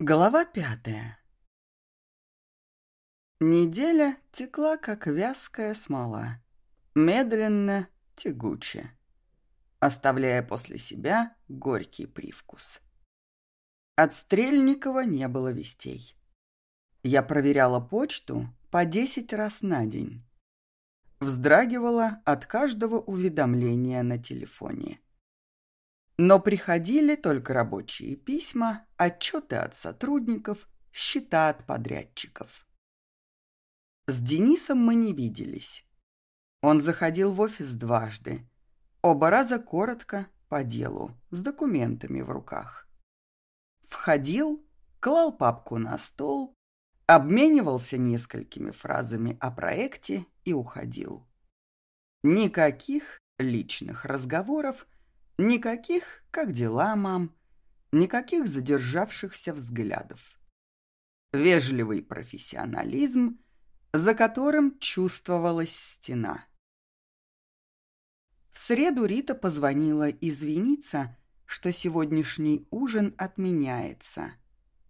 Глава пятая Неделя текла, как вязкая смола, медленно, тягуче, оставляя после себя горький привкус. От Стрельникова не было вестей. Я проверяла почту по десять раз на день. Вздрагивала от каждого уведомления на телефоне. Но приходили только рабочие письма, отчеты от сотрудников, счета от подрядчиков. С Денисом мы не виделись. Он заходил в офис дважды. Оба раза коротко, по делу, с документами в руках. Входил, клал папку на стол, обменивался несколькими фразами о проекте и уходил. Никаких личных разговоров Никаких «как дела, мам?» Никаких задержавшихся взглядов. Вежливый профессионализм, за которым чувствовалась стена. В среду Рита позвонила извиниться, что сегодняшний ужин отменяется.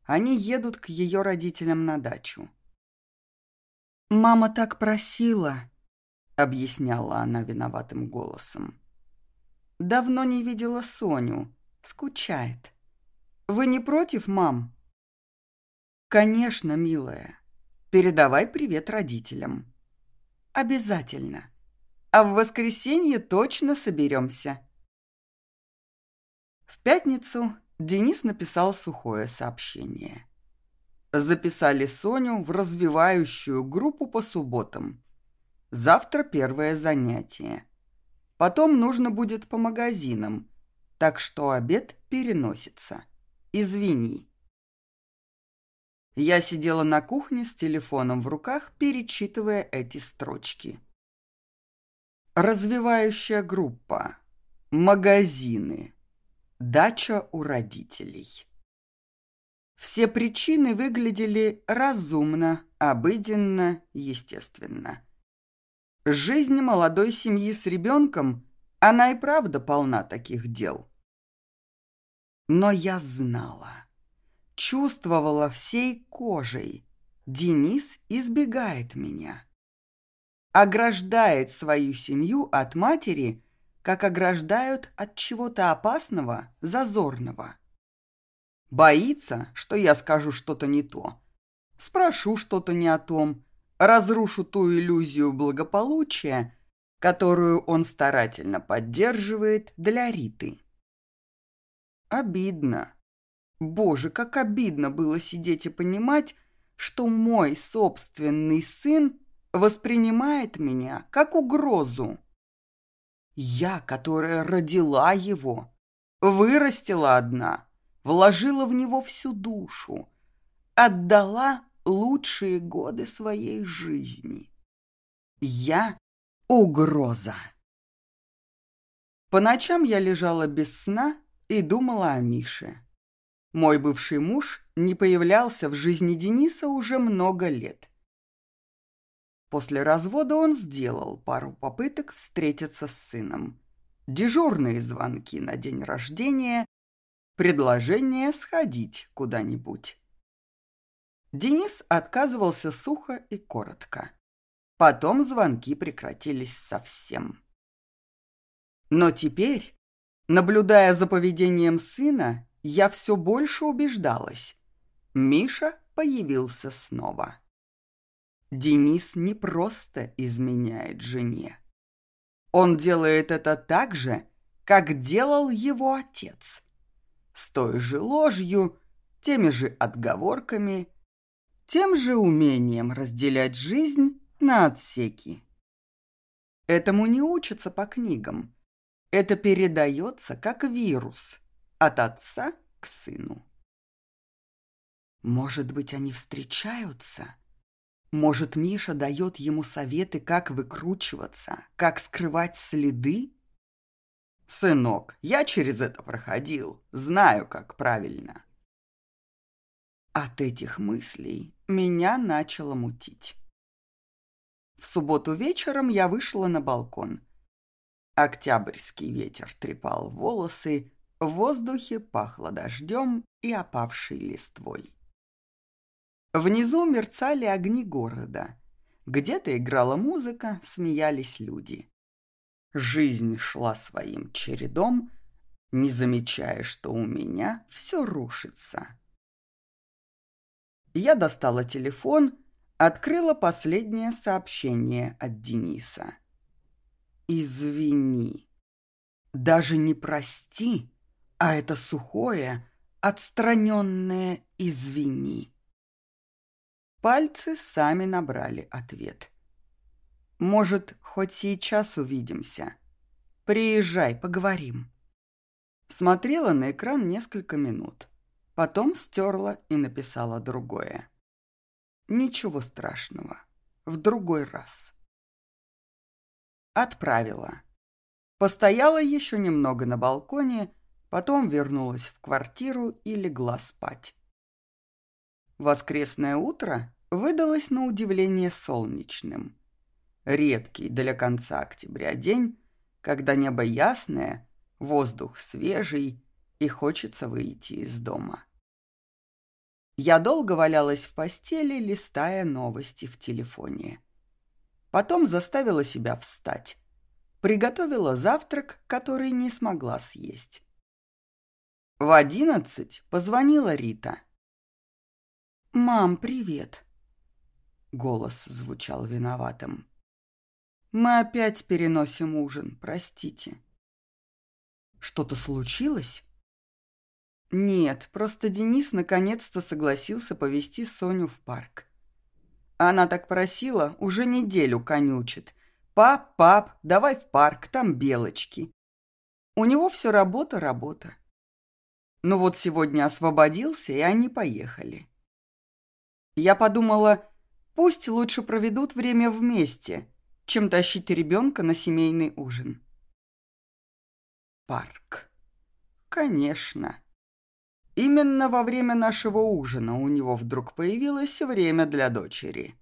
Они едут к ее родителям на дачу. «Мама так просила», — объясняла она виноватым голосом. Давно не видела Соню. Скучает. Вы не против, мам? Конечно, милая. Передавай привет родителям. Обязательно. А в воскресенье точно соберемся. В пятницу Денис написал сухое сообщение. Записали Соню в развивающую группу по субботам. Завтра первое занятие. Потом нужно будет по магазинам, так что обед переносится. Извини. Я сидела на кухне с телефоном в руках, перечитывая эти строчки. Развивающая группа. Магазины. Дача у родителей. Все причины выглядели разумно, обыденно, естественно. Жизнь молодой семьи с ребенком, она и правда полна таких дел. Но я знала, чувствовала всей кожей, Денис избегает меня. Ограждает свою семью от матери, как ограждают от чего-то опасного, зазорного. Боится, что я скажу что-то не то. Спрошу что-то не о том, разрушу ту иллюзию благополучия, которую он старательно поддерживает для Риты. Обидно. Боже, как обидно было сидеть и понимать, что мой собственный сын воспринимает меня как угрозу. Я, которая родила его, вырастила одна, вложила в него всю душу, отдала лучшие годы своей жизни. Я — угроза. По ночам я лежала без сна и думала о Мише. Мой бывший муж не появлялся в жизни Дениса уже много лет. После развода он сделал пару попыток встретиться с сыном. Дежурные звонки на день рождения, предложение сходить куда-нибудь. Денис отказывался сухо и коротко. Потом звонки прекратились совсем. Но теперь, наблюдая за поведением сына, я все больше убеждалась. Миша появился снова. Денис не просто изменяет жене. Он делает это так же, как делал его отец. С той же ложью, теми же отговорками тем же умением разделять жизнь на отсеки. Этому не учатся по книгам. Это передается как вирус от отца к сыну. Может быть, они встречаются? Может, Миша дает ему советы, как выкручиваться, как скрывать следы? Сынок, я через это проходил, знаю, как правильно. От этих мыслей меня начало мутить. В субботу вечером я вышла на балкон. Октябрьский ветер трепал волосы, в воздухе пахло дождем и опавшей листвой. Внизу мерцали огни города. Где-то играла музыка, смеялись люди. Жизнь шла своим чередом, не замечая, что у меня все рушится. Я достала телефон, открыла последнее сообщение от Дениса. «Извини. Даже не прости, а это сухое, отстраненное «извини». Пальцы сами набрали ответ. «Может, хоть сейчас увидимся? Приезжай, поговорим». Смотрела на экран несколько минут. Потом стерла и написала другое. Ничего страшного. В другой раз. Отправила. Постояла еще немного на балконе, потом вернулась в квартиру и легла спать. Воскресное утро выдалось на удивление солнечным. Редкий для конца октября день, когда небо ясное, воздух свежий и хочется выйти из дома. Я долго валялась в постели, листая новости в телефоне. Потом заставила себя встать. Приготовила завтрак, который не смогла съесть. В одиннадцать позвонила Рита. «Мам, привет!» Голос звучал виноватым. «Мы опять переносим ужин, простите». «Что-то случилось?» Нет, просто Денис наконец-то согласился повести Соню в парк. Она так просила, уже неделю конючит. «Пап, пап, давай в парк, там белочки». У него все работа-работа. Ну вот сегодня освободился, и они поехали. Я подумала, пусть лучше проведут время вместе, чем тащить ребенка на семейный ужин. Парк. Конечно. Именно во время нашего ужина у него вдруг появилось время для дочери.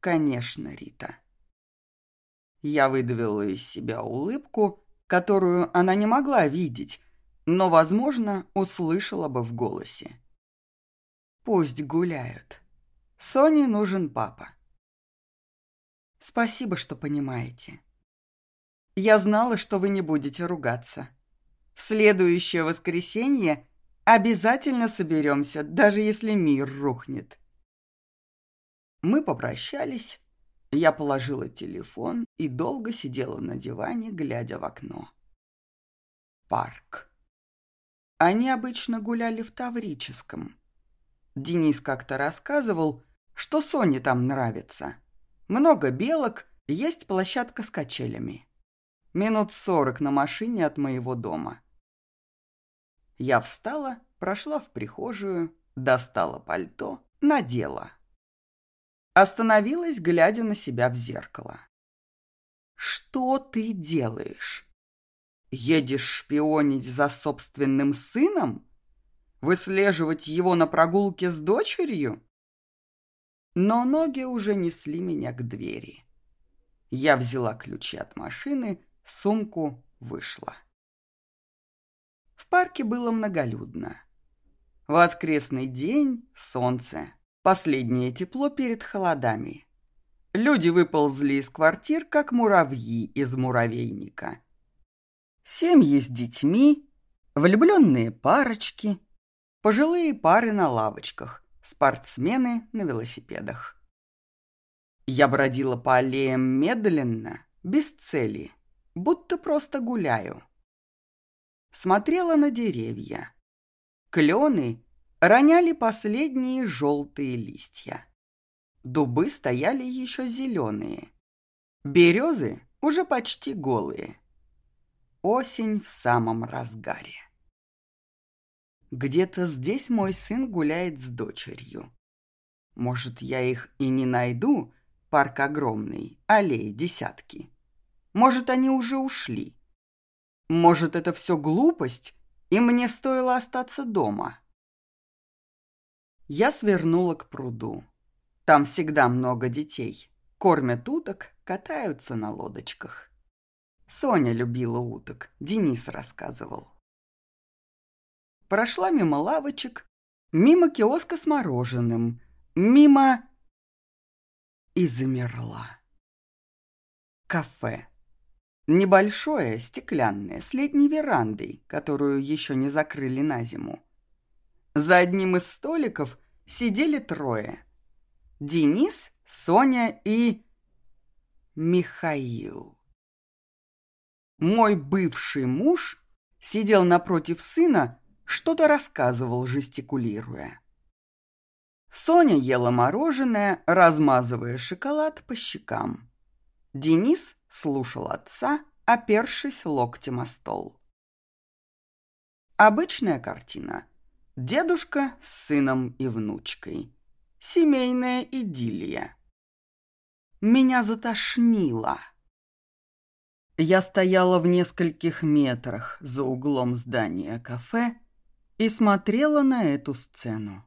Конечно, Рита. Я выдавила из себя улыбку, которую она не могла видеть, но, возможно, услышала бы в голосе. Пусть гуляют. Соне нужен папа. Спасибо, что понимаете. Я знала, что вы не будете ругаться. В следующее воскресенье обязательно соберемся, даже если мир рухнет. Мы попрощались. Я положила телефон и долго сидела на диване, глядя в окно. Парк. Они обычно гуляли в Таврическом. Денис как-то рассказывал, что Соне там нравится. Много белок, есть площадка с качелями. Минут сорок на машине от моего дома. Я встала, прошла в прихожую, достала пальто, надела. Остановилась, глядя на себя в зеркало. «Что ты делаешь? Едешь шпионить за собственным сыном? Выслеживать его на прогулке с дочерью?» Но ноги уже несли меня к двери. Я взяла ключи от машины, сумку, вышла. В парке было многолюдно. Воскресный день, солнце, последнее тепло перед холодами. Люди выползли из квартир, как муравьи из муравейника. Семьи с детьми, влюбленные парочки, пожилые пары на лавочках, спортсмены на велосипедах. Я бродила по аллеям медленно, без цели, будто просто гуляю смотрела на деревья. Клены роняли последние желтые листья. Дубы стояли еще зеленые. Березы уже почти голые. Осень в самом разгаре. Где-то здесь мой сын гуляет с дочерью. Может, я их и не найду, парк огромный, аллеи десятки. Может, они уже ушли. Может, это все глупость, и мне стоило остаться дома? Я свернула к пруду. Там всегда много детей. Кормят уток, катаются на лодочках. Соня любила уток, Денис рассказывал. Прошла мимо лавочек, мимо киоска с мороженым, мимо... И замерла. Кафе. Небольшое, стеклянное, с летней верандой, которую еще не закрыли на зиму. За одним из столиков сидели трое. Денис, Соня и... Михаил. Мой бывший муж сидел напротив сына, что-то рассказывал, жестикулируя. Соня ела мороженое, размазывая шоколад по щекам. Денис слушал отца, опершись локтем о стол. Обычная картина. Дедушка с сыном и внучкой. Семейная идиллия. Меня затошнило. Я стояла в нескольких метрах за углом здания кафе и смотрела на эту сцену.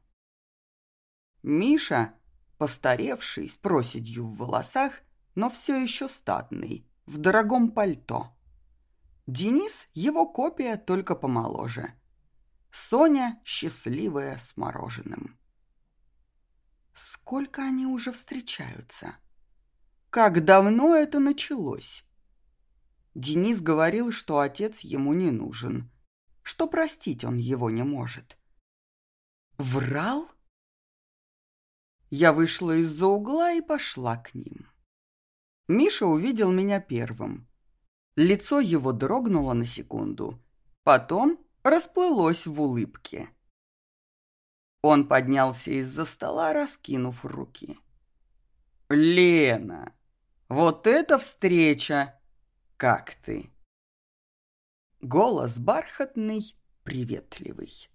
Миша, постаревший, с проседью в волосах, но все еще статный, в дорогом пальто. Денис — его копия, только помоложе. Соня — счастливая с мороженым. Сколько они уже встречаются? Как давно это началось? Денис говорил, что отец ему не нужен, что простить он его не может. Врал? Я вышла из-за угла и пошла к ним. Миша увидел меня первым. Лицо его дрогнуло на секунду, потом расплылось в улыбке. Он поднялся из-за стола, раскинув руки. «Лена, вот это встреча! Как ты?» Голос бархатный, приветливый.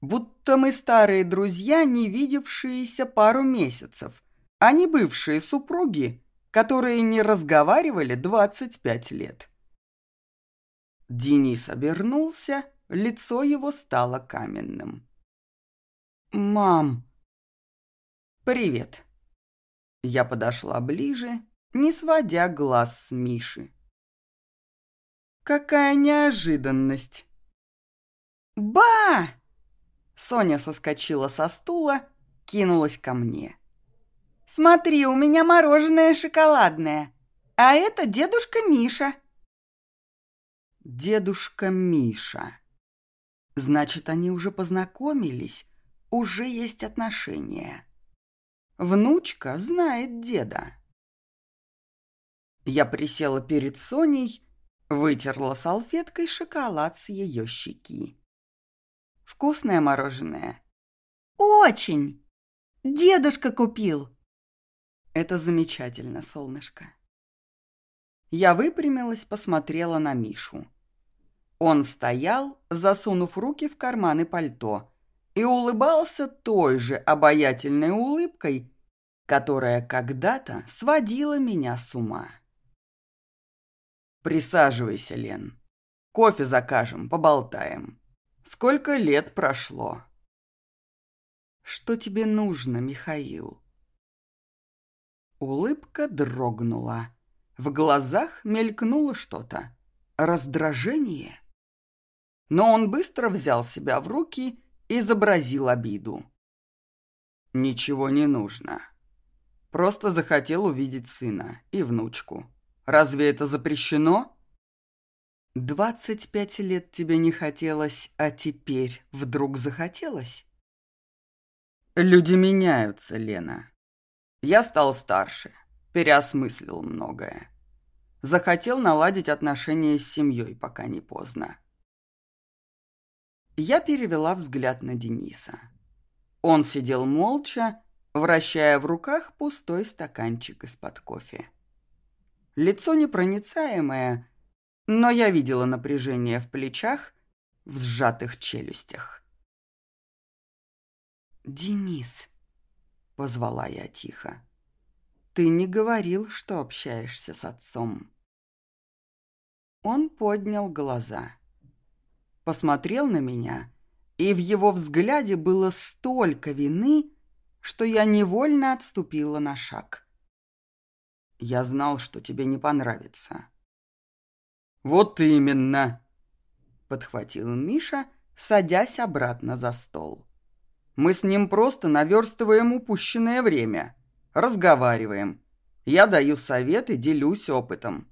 Будто мы старые друзья, не видевшиеся пару месяцев, а не бывшие супруги, которые не разговаривали 25 лет. Денис обернулся, лицо его стало каменным. «Мам!» «Привет!» Я подошла ближе, не сводя глаз с Миши. «Какая неожиданность!» «Ба!» Соня соскочила со стула, кинулась ко мне. Смотри, у меня мороженое шоколадное. А это дедушка Миша. Дедушка Миша. Значит, они уже познакомились, уже есть отношения. Внучка знает деда. Я присела перед Соней, вытерла салфеткой шоколад с ее щеки. Вкусное мороженое? Очень! Дедушка купил. Это замечательно, солнышко. Я выпрямилась, посмотрела на Мишу. Он стоял, засунув руки в карманы пальто, и улыбался той же обаятельной улыбкой, которая когда-то сводила меня с ума. «Присаживайся, Лен. Кофе закажем, поболтаем. Сколько лет прошло?» «Что тебе нужно, Михаил?» Улыбка дрогнула. В глазах мелькнуло что-то. Раздражение. Но он быстро взял себя в руки и изобразил обиду. «Ничего не нужно. Просто захотел увидеть сына и внучку. Разве это запрещено?» «Двадцать пять лет тебе не хотелось, а теперь вдруг захотелось?» «Люди меняются, Лена», я стал старше, переосмыслил многое. Захотел наладить отношения с семьей, пока не поздно. Я перевела взгляд на Дениса. Он сидел молча, вращая в руках пустой стаканчик из-под кофе. Лицо непроницаемое, но я видела напряжение в плечах, в сжатых челюстях. «Денис», — позвала я тихо. «Ты не говорил, что общаешься с отцом». Он поднял глаза, посмотрел на меня, и в его взгляде было столько вины, что я невольно отступила на шаг. «Я знал, что тебе не понравится». «Вот именно!» — подхватил Миша, садясь обратно за стол. Мы с ним просто наверстываем упущенное время. Разговариваем. Я даю советы, делюсь опытом.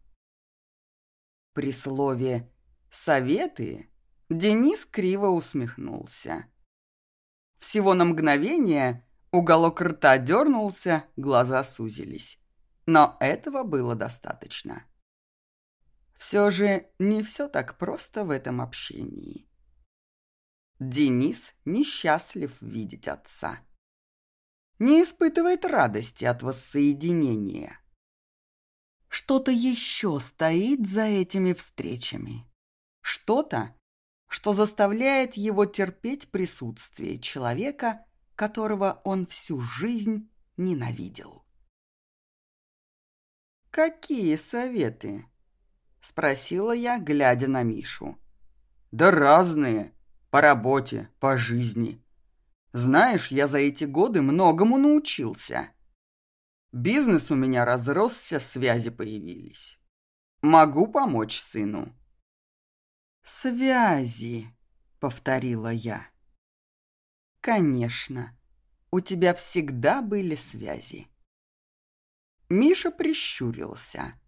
При слове «советы» Денис криво усмехнулся. Всего на мгновение уголок рта дернулся, глаза сузились. Но этого было достаточно. Все же не все так просто в этом общении. Денис несчастлив видеть отца. Не испытывает радости от воссоединения. Что-то еще стоит за этими встречами. Что-то, что заставляет его терпеть присутствие человека, которого он всю жизнь ненавидел. «Какие советы?» – спросила я, глядя на Мишу. «Да разные. По работе, по жизни. Знаешь, я за эти годы многому научился. Бизнес у меня разросся, связи появились. Могу помочь сыну». «Связи», — повторила я. «Конечно, у тебя всегда были связи». Миша прищурился.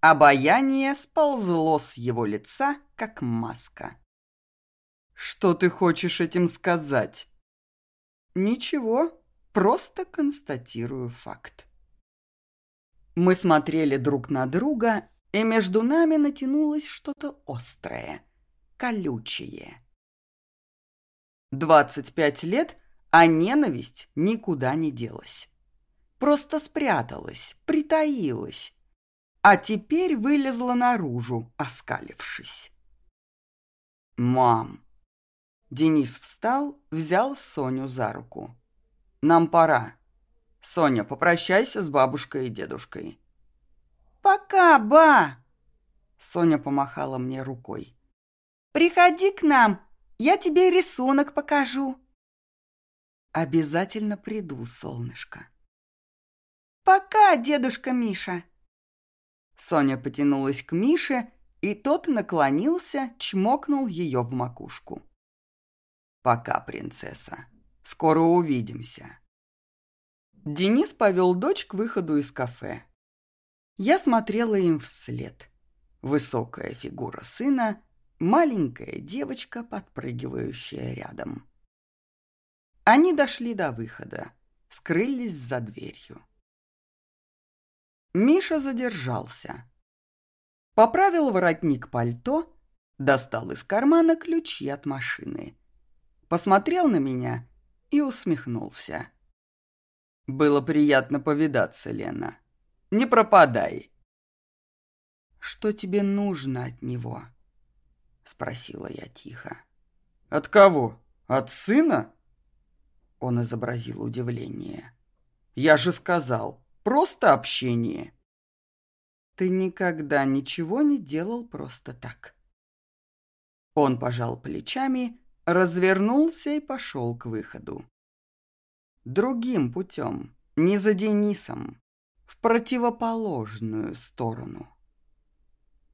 Обаяние сползло с его лица, как маска. «Что ты хочешь этим сказать?» «Ничего, просто констатирую факт». Мы смотрели друг на друга, и между нами натянулось что-то острое, колючее. Двадцать пять лет, а ненависть никуда не делась. Просто спряталась, притаилась, а теперь вылезла наружу, оскалившись. «Мам!» Денис встал, взял Соню за руку. «Нам пора. Соня, попрощайся с бабушкой и дедушкой». «Пока, ба!» Соня помахала мне рукой. «Приходи к нам, я тебе рисунок покажу». «Обязательно приду, солнышко». «Пока, дедушка Миша». Соня потянулась к Мише, и тот наклонился, чмокнул ее в макушку. «Пока, принцесса. Скоро увидимся». Денис повел дочь к выходу из кафе. Я смотрела им вслед. Высокая фигура сына, маленькая девочка, подпрыгивающая рядом. Они дошли до выхода, скрылись за дверью. Миша задержался. Поправил воротник пальто, достал из кармана ключи от машины. Посмотрел на меня и усмехнулся. «Было приятно повидаться, Лена. Не пропадай!» «Что тебе нужно от него?» — спросила я тихо. «От кого? От сына?» Он изобразил удивление. «Я же сказал, Просто общение. Ты никогда ничего не делал просто так. Он пожал плечами, развернулся и пошел к выходу. Другим путем, не за Денисом, в противоположную сторону.